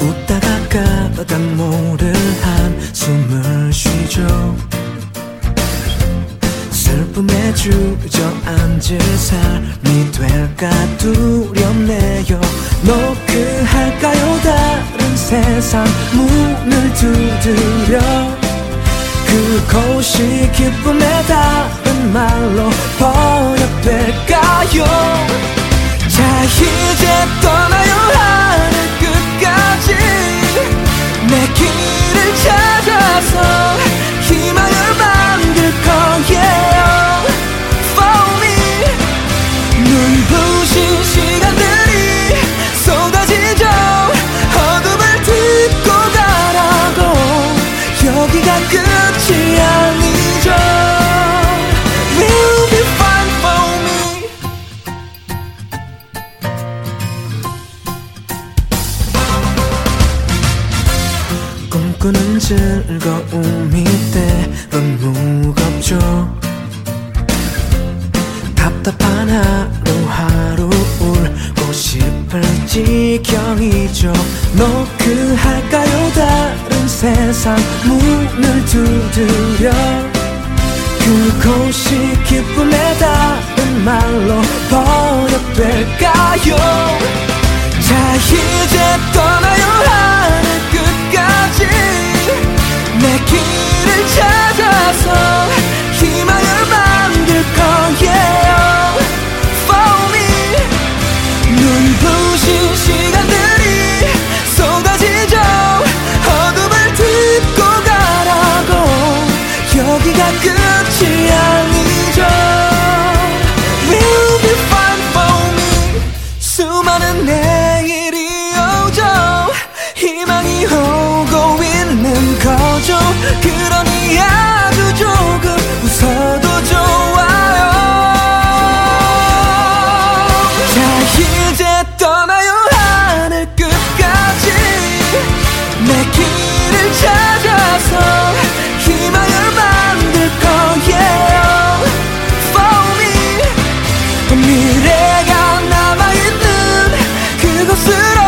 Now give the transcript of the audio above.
웃다가 가다 모를 한숨을 쉬죠. 슬픔에 주저앉을 삶이 될까 두렵네요. 노크할까요? 다른 세상 문을 두드려. 그곳이 기쁨 내 길을 찾아서 꿈꾸는 즐거움이 때론 무겁죠? 답답한 하루하루 울고 싶을 지경이죠. 노크할까요? 다른 세상 문을 두드려. 그곳이 기쁨의 다른 말로 떠나요 close